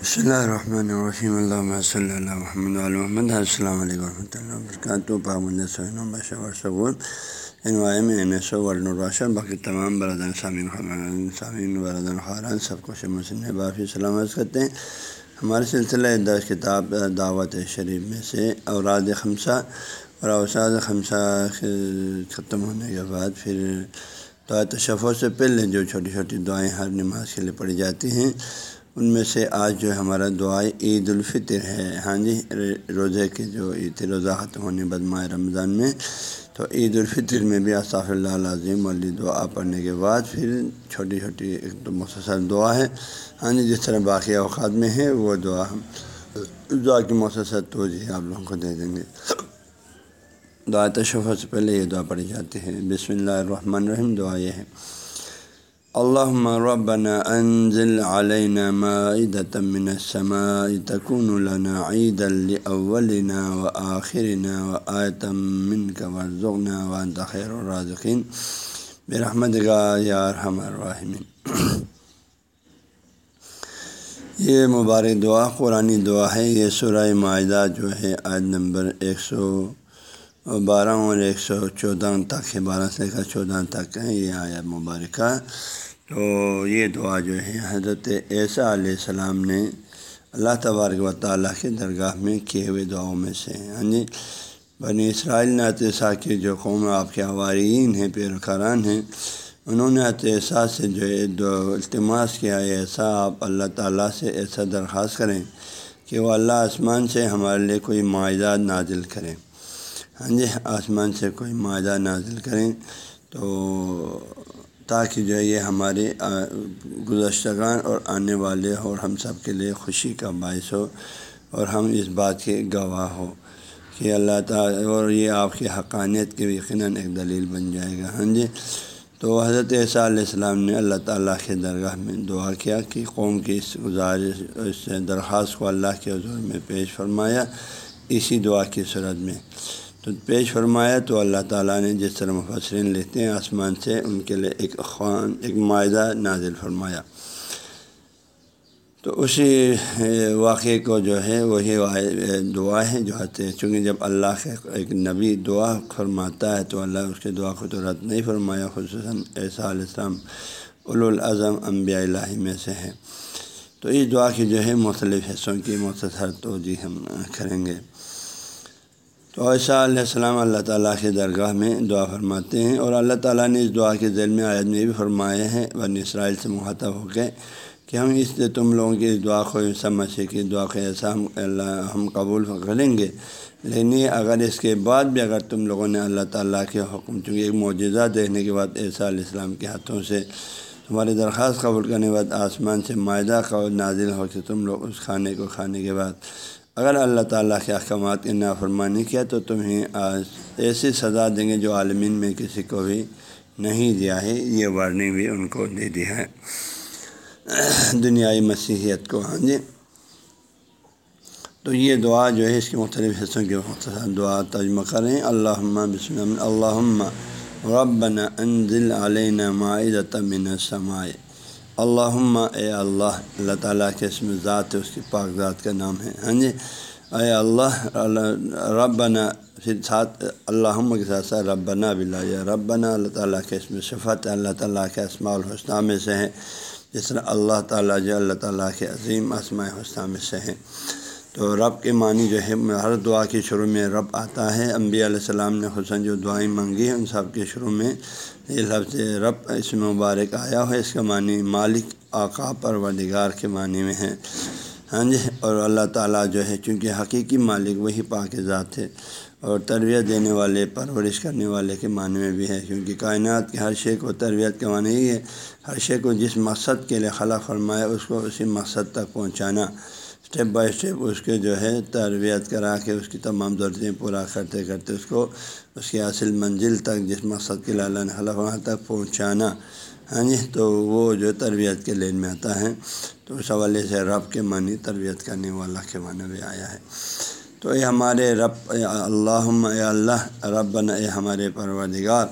بسم اللہ الرحمن الرحیم اللہ صلی اللہ محمد محمد السلام علیکم ورحمۃ اللہ وبرکاتہ پابند سہین Bishor Saboor انوائم N S O ورن الراشن باقی تمام برادر سامعین خران سامعین برادر خاران سب کو مسن بافی سلامت کرتے ہیں ہمارے سلسلہ دس کتاب دعوت شریف میں سے اوراد خمسہ اور اوساد خمسہ ختم ہونے کے بعد پھر دعا تشفوں سے پہلے جو چھوٹی چھوٹی دعائیں ہر نماز کے لیے پڑھی جاتی ہیں ان میں سے آج جو ہمارا دعائیں عید الفطر ہے۔ ہاں جی روزے کے جو عید روزہ ختم ہونے بدمائے رمضان میں، تو عید الفطر میں بھی اصاف اللہ عظیم علی دعا پڑھنے کے بعد پھر چھوٹی چھوٹی ایک تو مسلسل دعا ہے۔ ہاں جی جس طرح باقی اوقات میں ہے، وہ دعا ہم دعا کی مسلسل توجہ آپ لوگوں کو دے دیں گے۔ دعا تشفہ سے پہلے یہ دعا پڑھی جاتی ہے۔ بسم اللہ الرحمن الرحیم، دعا یہ ہے۔ اللهم ربنا انزل علينا مائدة من السماء تكون لنا عيدا لاولنا واخرنا وآية منك وارزقنا وانت خير الرازقين برحمتك يا ارحم الراحمين یہ مبارک دعا قرآن دعا ہے یہ سورہ معاہدہ جو ہے آیت نمبر ایک سو بارہ اور ایک سو چودہ تک ہے، بارہ سے لے کر چودہ تک ہے، یہ آیت مبارکہ۔ تو یہ دعا جو ہے، حضرت ایسا علیہ السلام نے اللہ تبارک و تعالیٰ کے درگاہ میں کیے ہوئے دعاؤں میں سے ہاں جی بنی اسرائیل نعتسا کے جو قوم آپ کے عوارین ہیں، پیروکاران ہیں، انہوں نے عطیسہ سے جو ہے دو التماس کیا۔ ایسا آپ اللہ تعالیٰ سے ایسا درخواست کریں کہ وہ اللہ آسمان سے ہمارے لیے کوئی معاہدہ نازل کریں۔ ہاں جی آسمان سے کوئی معاہدہ نازل کریں تو تاکہ جو ہے یہ ہمارے گزشتگان اور آنے والے اور ہم سب کے لیے خوشی کا باعث ہو اور ہم اس بات کے گواہ ہو کہ اللہ تعالیٰ، اور یہ آپ کی حقانیت کے یقیناً ایک دلیل بن جائے گا۔ ہاں جی تو حضرت عیسیٰ علیہ السلام نے اللہ تعالیٰ کے درگاہ میں دعا کیا کہ قوم کی اس گزارش، اس درخواست کو اللہ کے حضور میں پیش فرمایا۔ اسی دعا کی صورت میں تو پیش فرمایا تو اللہ تعالیٰ نے جس طرح مفسرین لکھتے ہیں آسمان سے، ان کے لیے ایک خوان، ایک معاہدہ نازل فرمایا۔ تو اسی واقعے کو جو ہے، وہی دعا ہے جو آتے ہیں۔ چونکہ جب اللہ کے ایک نبی دعا فرماتا ہے تو اللہ اس کے دعا کو تو رد نہیں فرمایا، خصوصاً ایسا علیہ السلام الاظم انبیاء الہی میں سے ہے تو اس دعا کی جو ہے مختلف حصوں کی مختصر توجہ ہم کریں گے۔ تو ایسا علیہ السلام اللہ تعالیٰ کے درگاہ میں دعا فرماتے ہیں اور اللہ تعالیٰ نے اس دعا کے ذیل میں آیت میں بھی فرمائے ہیں بن اسرائیل سے مخاطب ہو کے کہ ہم اس سے تم لوگوں کی اس دعا کو سمجھ کہ دعا کے ایسا ہم اللہ ہم قبول کریں گے۔ لیکن اگر اس کے بعد بھی اگر تم لوگوں نے اللہ تعالیٰ کے حکم، چونکہ ایک معجزہ دیکھنے کے بعد ایسا علیہ السلام کے ہاتھوں سے تمہاری درخواست قبول کرنے کے بعد آسمان سے معاہدہ قبول نازل ہو کہ تم لوگ اس کھانے کو کھانے کے بعد اگر اللہ تعالیٰ کے احکامات کی نافرمانی کیا تو تمہیں ایسی سزا دیں گے جو عالمین میں کسی کو بھی نہیں دیا ہے۔ یہ وارننگ بھی ان کو دے دیا ہے۔ دنیائی مسیحیت کو۔ ہاں جی۔ تو یہ دعا جو ہے اس کے مختلف حصوں کے مختصر دعا ترجمہ کریں اللہ بسم اللہ ربنا انزل علینا معدۃ من السماء۔ اللہ اے اللہ اللہ تعالیٰ کے اسم ذات ہے، اس کی پاک ذات کا نام ہے۔ ہاں جی اے اللہ ربنا، پھر ساتھ اللہ کے ساتھ ساتھ ربنا بلا یا ربنا، اللہ تعالیٰ کے اسم صفت اللہ تعالیٰ کے اسماء الحسنہ میں سے ہے۔ جس طرح اللہ تعالیٰ جو اللہ تعالیٰ کے عظیم اسماء حسنہ میں سے ہے۔ تو رب کے معنی جو ہے، ہر دعا کے شروع میں رب آتا ہے۔ انبیاء علیہ السلام نے حسن جو دعائیں مانگی ہیں، ان سب کے شروع میں یہ لفظ رب اس مبارک آیا ہے۔ اس کا معنی مالک، آقا، پروردگار کے معنی میں ہے۔ ہاں جی اور اللہ تعالیٰ جو ہے، چونکہ حقیقی مالک وہی پاک ذات ہے، اور تربیت دینے والے، پرورش کرنے والے کے معنی میں بھی ہے۔ کیونکہ کائنات کے ہر شے کو تربیت کا معنی ہی ہے۔ ہر شے کو جس مقصد کے لیے خلا فرمایا، اس کو اسی مقصد تک پہنچانا۔ اسٹیپ بائی اسٹیپ اس کے جو ہے تربیت کرا کے اس کی تمام ضرورتیں پورا کرتے کرتے اس کو اس کی اصل منزل تک، جس مقصد کے لالا نے وہاں تک پہنچانا۔ ہاں جی تو وہ جو تربیت کے لین میں آتا ہے، تو اس حوالے سے رب کے معنی تربیت کرنے والا کے معنی بھی آیا ہے۔ تو یہ ہمارے رب اللہ اے اللہ رب اے ہمارے پروردگار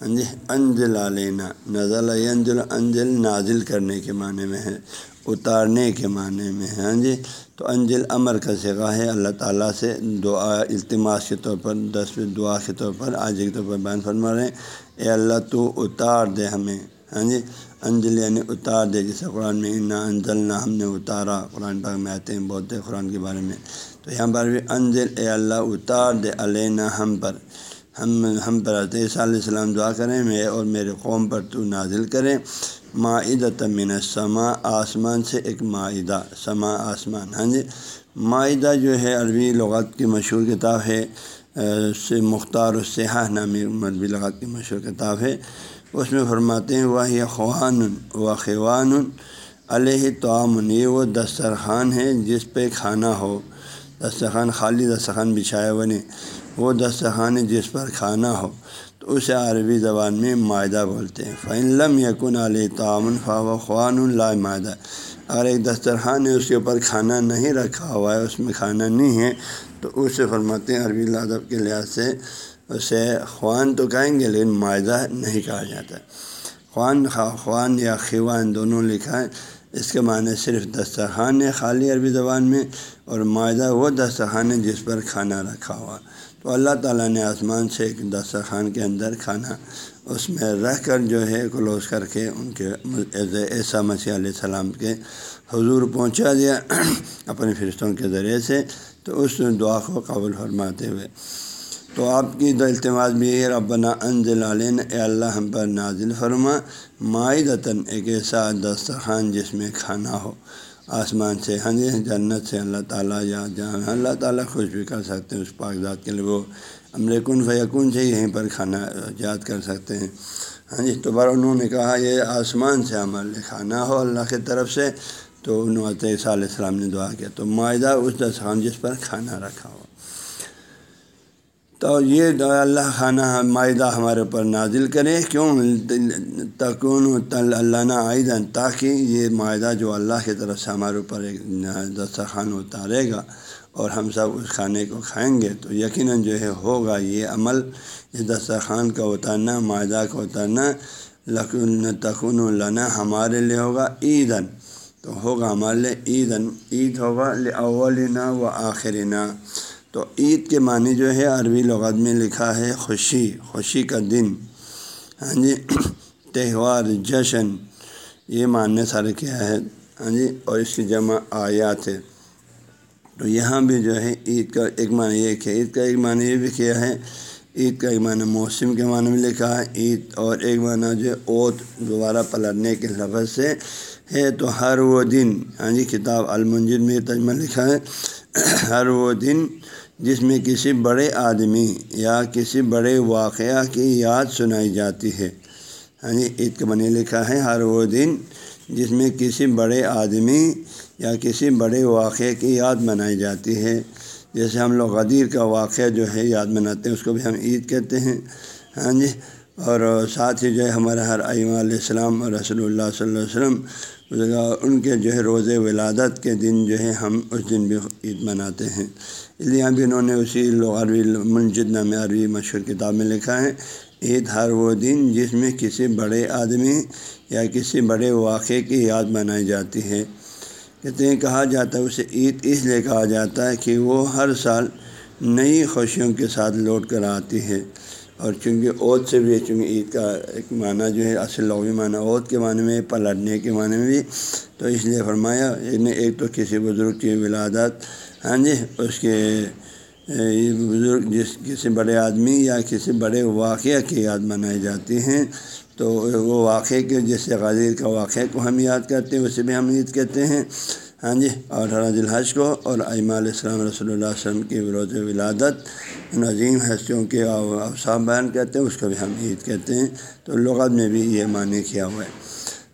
ہاں جی انجل علینا، نزل انجل انجل نازل کرنے کے معنی میں ہے۔ اتارنے کے معنی میں ہے ہاں جی؟ تو انجل امر کا سگا ہے، اللہ تعالیٰ سے دعا، التماس کے طور پر، دس دعا کے طور پر، آج کے طور پر بیان فرما رہے ہیں۔ اے اللہ، تو اتار دے ہمیں ہاں جی؟ انجل یعنی اتار دے جسے قرآن میں، انا انجل نہ ہم نے اتارا، قرآن پاک میں آتے ہیں بولتے قرآن کے بارے میں۔ تو یہاں پر بھی انجل، اے اللہ، اتار دے، علینا، ہم پر۔ ہم ہم پر علیہ السلام دعا کریں، میں اور میرے قوم پر تو نازل کریں۔ معدت من سما آسمان سے ایک معدہ سما آسمان۔ ہاں جی؟ معدہ جو ہے عربی لغات کی مشہور کتاب ہے، سے مختار السحا نامی مذہبی لغات کی مشہور کتاب ہے۔ اس میں فرماتے ہیں وہ یہ خوان و خوان علیہ تعامن یہ وہ دسترخوان ہے جس پہ کھانا ہو۔ دسترخوان خالی دسترخوان بچھایا بنے وہ دسترخوان ہے جس پر کھانا ہو۔ تو اسے عربی زبان میں معدہ بولتے ہیں۔ فعن لم یقن علیہ تعامن فا و خوان اللہ معدہ اگر ایک دسترخوان ہے، اس کے اوپر کھانا نہیں رکھا ہوا ہے، اس میں کھانا نہیں ہے، تو اسے فرماتے ہیں عربی ادب کے لحاظ سے، اسے خوان تو کہیں گے، لیکن معاہدہ نہیں کہا جاتا۔ خوان خوان یا خوان دونوں لکھا ہے۔ اس کے معنی صرف دسترخوان ہے خالی عربی زبان میں، اور معاہدہ وہ دسترخوان ہے جس پر کھانا رکھا ہوا۔ تو اللہ تعالیٰ نے آسمان سے ایک دسترخوان کے اندر کھانا، اس میں رہ کر جو ہے کلوز کر کے ان کے ایسا مسیح علیہ السلام کے حضور پہنچا دیا اپنے فرشتوں کے ذریعے سے۔ تو اس دعا کو قبول فرماتے ہوئے تو آپ کی دو التماس بھی ہے، ربنا انزل علین اے اللہ ہم پر نازل فرما معدتاً ایک ایسا دسترخوان جس میں کھانا ہو۔ آسمان سے ہاں جی جنت سے اللہ تعالیٰ یا جہاں اللہ تعالیٰ خوش بھی کر سکتے ہیں اس کاغذات کے لیے۔ وہ امرکن فیکن سے یہیں پر کھانا یاد کر سکتے ہیں۔ ہاں جی تو بار انہوں نے کہا، یہ آسمان سے عمل کھانا ہو اللہ کی طرف سے۔ تو انہوں نے علیہ السلام نے دعا کیا، تو معاہدہ اس دستخوان جس پر کھانا رکھا ہو۔ تو یہ اللہ خانہ معاہدہ ہمارے اوپر نازل کرے۔ کیوں؟ تکون تل اللہ عائدن تاکہ یہ معاہدہ جو اللہ کی طرف سے ہمارے اوپر ایک دسترخوان اتارے گا اور ہم سب اس کھانے کو کھائیں گے۔ تو یقیناً جو ہے ہوگا یہ عمل اس دسترخوان کا اتارنا معاہدہ کا اتارنا، لکن تکن النا ہمارے لیے ہوگا عیدن تو ہوگا ہمارے لیے عیدن عید ہوگا اولنا و آخرنا تو عید کے معنی جو ہے، عربی لغت میں لکھا ہے خوشی خوشی کا دن۔ ہاں جی تہوار، جشن، یہ ماننے سارے کیا ہے۔ ہاں جی اور اس کی جمع آیات ہے۔ تو یہاں بھی جو ہے، عید کا ایک معنی یہ کہ، عید کا ایک معنی یہ بھی کیا ہے۔ عید کا ایک معنی موسم کے معنی میں لکھا ہے۔ عید اور ایک معنی جو ہے، اوت دوبارہ پلٹنے کے لفظ سے ہے۔ تو ہر وہ دن ہاں جی کتاب المنجد میں تجمہ لکھا ہے۔ ہر وہ دن جس میں کسی بڑے آدمی یا کسی بڑے واقعہ کی یاد سنائی جاتی ہے۔ ہاں جی عید کے بنے لکھا ہے، ہر وہ دن جس میں کسی بڑے آدمی یا کسی بڑے واقعے کی یاد منائی جاتی ہے۔ جیسے ہم لوگ غدیر کا واقعہ جو ہے یاد مناتے ہیں، اس کو بھی ہم عید کہتے ہیں۔ ہاں جی اور ساتھ ہی جو ہے، ہمارا ہر ائمہ علیہ السلام اور رسول اللہ صلی اللہ علیہ وسلم ان کے جو ہے روز ولادت کے دن جو ہے ہم اس دن بھی عید مناتے ہیں۔ اس لیے بھی انہوں نے اسی لوگ عربی منجد نام عربی مشہور کتاب میں لکھا ہے، عید ہر وہ دن جس میں کسی بڑے آدمی یا کسی بڑے واقعے کی یاد منائی جاتی ہے۔ کہتے ہیں، کہا جاتا ہے، اسے عید اس لیے کہا جاتا ہے کہ وہ ہر سال نئی خوشیوں کے ساتھ لوٹ کر آتی ہے۔ اور چونکہ عود سے بھی چونکہ عید کا ایک معنی جو ہے، اصل لغوی معنی عود کے معنی میں، پلٹنے کے معنی میں بھی۔ تو اس لیے فرمایا ایک تو کسی بزرگ کی ولادت ہاں جی اس کے بزرگ جس کسی بڑے آدمی یا کسی بڑے واقعہ کی یاد منائی جاتی ہیں، تو وہ واقعے کے، جیسے غازیر کا واقعہ کو ہم یاد کرتے ہیں اسے بھی ہم عید کہتے ہیں۔ ہاں جی اور حراج الحج کو اور ایمہ علیہ السلام رسول اللہ علیہ وسلم کی روز ولادت عظیم ہستیوں کے اوساف بیان کرتے ہیں، اس کو بھی ہم عید کہتے ہیں۔ تو لغت میں بھی یہ معنی کیا ہوا ہے۔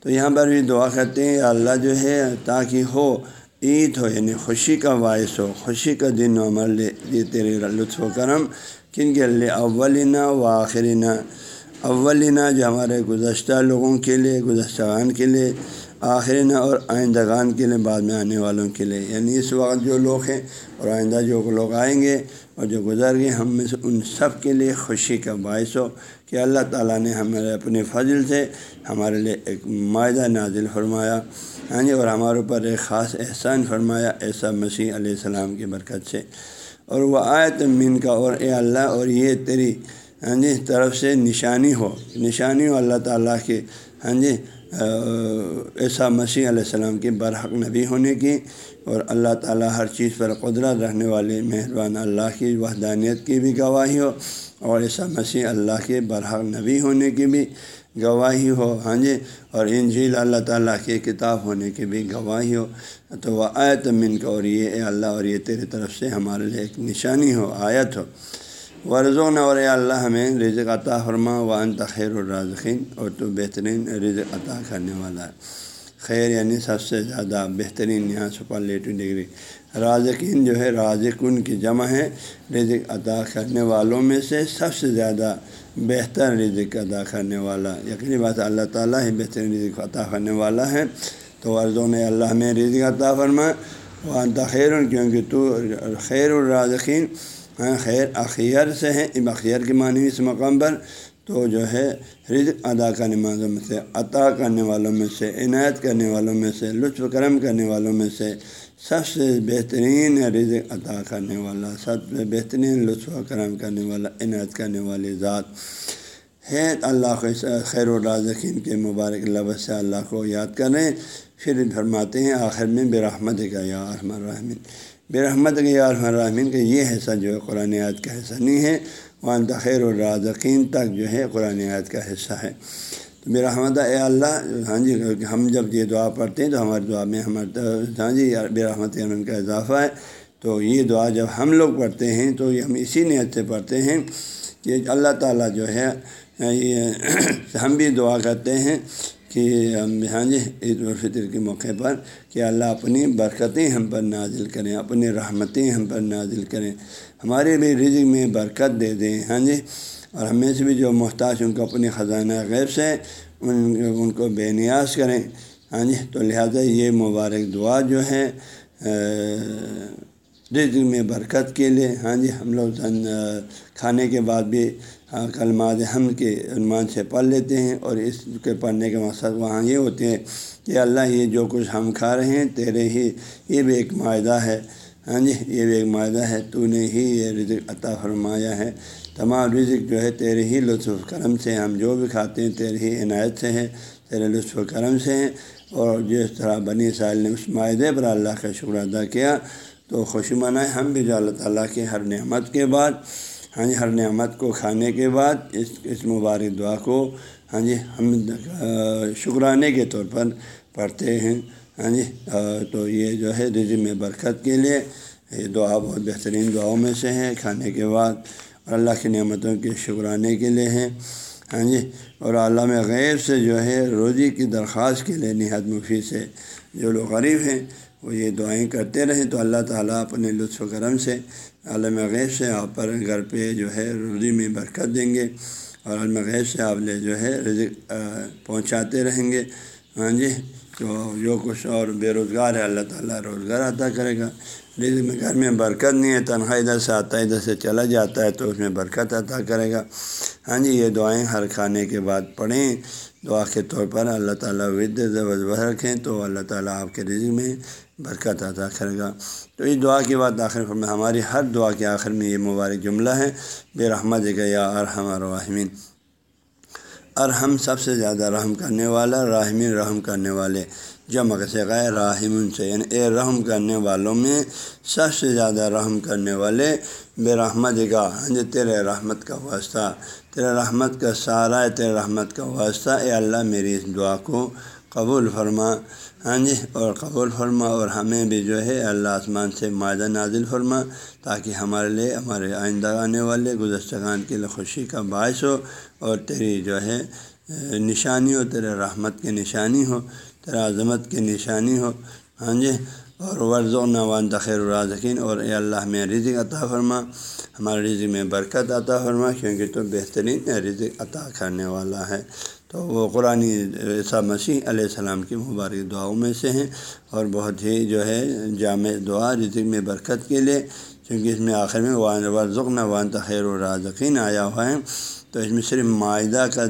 تو یہاں پر بھی دعا کرتے ہیں اللہ جو ہے، تاکہ ہو، عید ہو یعنی خوشی کا باعث ہو، خوشی کا دن و عمل یہ تیرے لطف و کرم۔ کن کے لیے اولینہ و آخرینہ اولینہ جو ہمارے گزشتہ لوگوں کے لیے گزشتہ کے لیے آخرینہ اور آئندگان کے لیے، بعد میں آنے والوں کے لیے۔ یعنی اس وقت جو لوگ ہیں اور آئندہ جو لوگ آئیں گے اور جو گزر گئے، ہم میں سے ان سب کے لیے خوشی کا باعث ہو کہ اللہ تعالیٰ نے ہمارے اپنے فضل سے ہمارے لیے ایک معاہدہ نازل فرمایا۔ ہاں جی اور ہمارے اوپر ایک خاص احسان فرمایا ایسا مسیح علیہ السلام کی برکت سے۔ اور وہ آیت من کا، اور اے اللہ، اور یہ تیری ہاں جی طرف سے نشانی ہو۔ نشانی ہو اللہ تعالیٰ کی ہاں جی ایسا مسیح علیہ السلام کی برحق نبی ہونے کی اور اللہ تعالیٰ ہر چیز پر قدرت رہنے والے مہربان اللہ کی وحدانیت کی بھی گواہی ہو اور ایسا مسیح اللہ کے برحق نبی ہونے کی بھی گواہی ہو ہاں جی؟ اور انجیل اللہ تعالیٰ کی کتاب ہونے کی بھی گواہی ہو۔ تو وہ آیت من کا اور یہ اے اللہ اور یہ تیری طرف سے ہمارے لیے ایک نشانی ہو، آیت ہو۔ ورژوں اور اللہ ہمیں رزق عطا فرما و انت خیر الرازقین، اور تو بہترین رزق عطا کرنے والا ہے۔ خیر یعنی سب سے زیادہ بہترین یہاں سپرلیٹو ڈگری۔ رازقین جو ہے رازقن کی جمع ہے۔ رزق عطا کرنے والوں میں سے سب سے زیادہ بہتر رزق ادا کرنے والا، یقینی بات اللہ تعالیٰ ہی بہترین رزق عطا کرنے والا ہے۔ تو ورزوں نے اللہ میں رزق عطا فرما وہ خیر کیونکہ تو خیر الرازقین۔ ہاں، خیر اخیر سے ہیں۔ اب اخیر کی معنی اس مقام پر تو جو ہے، رزق ادا کرنے والوں میں سے، عطا کرنے والوں میں سے، عنایت کرنے والوں میں سے، لطف کرم کرنے والوں میں سے سب سے بہترین رزق عطا کرنے والا، سب سے بہترین لطف و کرم کرنے والا، عنایت کرنے والی ذات۔ ہے اللہ کو خیر الرازقین کے مبارک لفظ سے اللہ کو یاد کریں۔ پھر فرماتے ہیں، آخر میں برحمت کا یا رحم الرحمین برحمت کا یا رحم الرحمین کا یہ حصہ جو ہے قرآن عاد کا حصہ نہیں ہے۔ وہاں خیر الرازقین تک جو ہے قرآن عاد کا حصہ ہے۔ تو میرا حمد اے اللہ ہاں جی ہم جب یہ دعا پڑھتے ہیں تو ہماری دعا میں ہمارا ہاں جی بے رحمت یعنی ان کا اضافہ ہے۔ تو یہ دعا جب ہم لوگ پڑھتے ہیں تو یہ ہم اسی نیت سے پڑھتے ہیں کہ اللہ تعالیٰ جو ہے ہم بھی دعا کرتے ہیں کہ ہم ہاں جی عید الفطر کے موقع پر کہ اللہ اپنی برکتیں ہم پر نازل کریں، اپنی رحمتیں ہم پر نازل کریں۔ ہمارے بھی رزق میں برکت دے دیں ہاں جی؟ اور ہمیں سے بھی جو محتاج ان کو اپنی خزانہ غیب سے ان ان کو بے نیاز کریں ہاں جی؟ تو لہٰذا یہ مبارک دعا جو ہے رزق میں برکت کے لیے ہاں جی؟ ہم لوگ کھانے کے بعد بھی کلمات ہم کے عنوان سے پڑھ لیتے ہیں اور اس کے پڑھنے کے مقصد وہاں یہ ہوتے ہیں کہ اللہ یہ جو کچھ ہم کھا رہے ہیں تیرے ہی یہ بھی ایک معاہدہ ہے۔ ہاں جی یہ بھی ایک معاہدہ ہے۔ تو نے ہی یہ رزق عطا فرمایا ہے۔ تمام رزق جو ہے تیرے ہی لطف و کرم سے ہم جو بھی کھاتے ہیں تیرے ہی عنایت سے ہیں، تیرے لطف و کرم سے ہیں۔ اور جس طرح بنی سال نے اس معاہدے پر اللہ کا شکر ادا کیا تو خوشی منائے ہم بھی جو اللہ تعالیٰ کے ہر نعمت کے بعد۔ ہاں جی ہر نعمت کو کھانے کے بعد اس اس مبارک دعا کو ہاں جی ہم شکرانے کے طور پر پڑھتے ہیں ہاں جی تو یہ جو ہے رزق میں برکت کے لیے یہ دعا بہت بہترین دعاؤں میں سے ہے کھانے کے بعد اور اللہ کی نعمتوں کے شکرانے کے لیے ہیں ہاں جی اور عالم غیب سے جو ہے روزی کی درخواست کے لیے نہایت مفید سے جو لوگ غریب ہیں وہ یہ دعائیں کرتے رہیں تو اللہ تعالیٰ اپنے لطف و کرم سے عالم غیب سے آپ پر گھر پہ جو ہے روزی میں برکت دیں گے اور عالم غیب سے آپ لے جو ہے رزق پہنچاتے رہیں گے۔ ہاں جی؟ تو جو کچھ اور بے روزگار ہے، اللہ تعالیٰ روزگار عطا کرے گا۔ رزق میں گھر میں برکت نہیں ہے، تنخواہ ادھر سے آتا ہے، ادھر سے چلا جاتا ہے، تو اس میں برکت عطا کرے گا۔ ہاں جی یہ دعائیں ہر کھانے کے بعد پڑھیں۔ دعا کے طور پر اللہ تعالیٰ ود رکھیں تو اللہ تعالیٰ آپ کے رزق میں برکت عطا کرے گا۔ تو اس دعا کے بعد آخر میں ہماری ہر دعا کے آخر میں یہ مبارک جملہ ہے، بے رحمت یا ارحم الرحمین ارحم سب سے زیادہ رحم کرنے والا راہمین رحم کرنے والے۔ جمع سے غیر راہم سے یعنی اے رحم کرنے والوں میں سب سے زیادہ رحم کرنے والے، بے رحمت کا ہاں جی تیرے رحمت کا واسطہ، تیرے رحمت کا سارا تیرے رحمت کا واسطہ۔ اے اللہ، میری اس دعا کو قبول فرما۔ ہاں جی اور قبول فرما اور ہمیں بھی جو ہے اللہ آسمان سے معدہ نازل فرما تاکہ ہمارے لیے، ہمارے آئندہ آنے والے گزشتگان کے لیے خوشی کا باعث ہو اور تیری جو ہے نشانی ہو، تیرے رحمت کی نشانی ہو تیرا عظمت کی نشانی ہو۔ ہاں جی اور ورز و نوان تخیر الرازقین۔ اور اے اللہ میں رزق عطا فرما۔ ہمارے رزق میں برکت عطا فرما، کیونکہ تو بہترین رزق عطا کرنے والا ہے۔ تو وہ قرآن عیسیٰ مسیح علیہ السلام کی مبارک دعاؤں میں سے ہیں اور بہت ہی جو ہے جامع دعا رزق میں برکت کے لیے کیونکہ اس میں آخر میں وان ورژ نوان تخیر الرازقین آیا ہوا ہے۔ تو اس میں صرف معاہدہ کا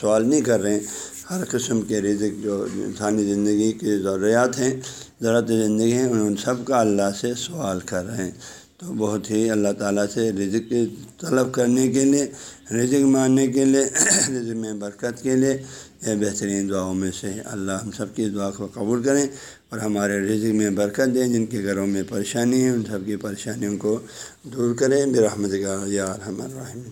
سوال نہیں کر رہے ہیں، ہر قسم کے رزق جو انسانی زندگی کی ضروریات ہیں، ضرورت زندگی ہیں، ان سب کا اللہ سے سوال کر رہے ہیں۔ تو بہت ہی اللہ تعالیٰ سے رزق طلب کرنے کے لیے، رزق ماننے کے لیے، رزق میں برکت کے لیے یہ بہترین دعاؤں میں سے اللہ ہم سب کی دعا کو قبول کریں اور ہمارے رزق میں برکت دیں۔ جن کے گھروں میں پریشانی ہے ان سب کی پریشانیوں کو دور کریں۔ برحمت کا یا الرحمن الرحیم